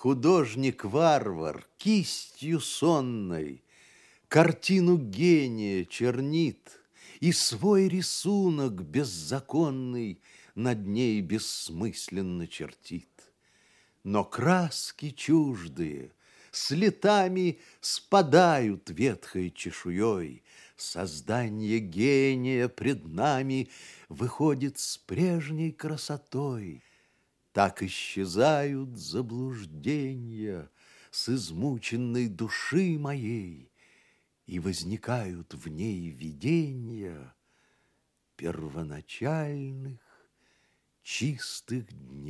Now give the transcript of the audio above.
Художник-варвар кистью сонной Картину гения чернит И свой рисунок беззаконный Над ней бессмысленно чертит. Но краски чуждые с летами Спадают ветхой чешуей, Создание гения пред нами Выходит с прежней красотой. Так исчезают заблуждения С измученной души моей, И возникают в ней видения Первоначальных чистых дней.